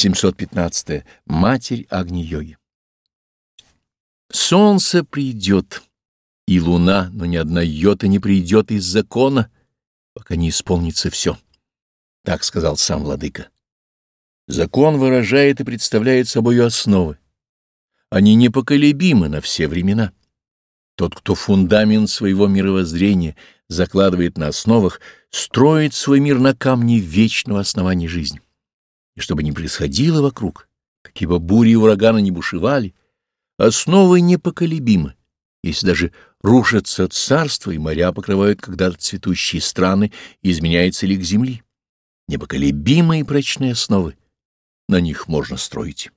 715. Матерь Агни-йоги. Солнце придет, и луна, но ни одна йота не придет из закона, пока не исполнится все. Так сказал сам владыка. Закон выражает и представляет собой основы. Они непоколебимы на все времена. Тот, кто фундамент своего мировоззрения закладывает на основах, строит свой мир на камне вечного основания жизни. Чтобы не происходило вокруг, какие бы бури и ураганы не бушевали, основы непоколебимы. Если даже рушатся царства и моря покрывают когда-то цветущие страны, изменяется лик земли. Непоколебимые прочные основы, на них можно строить.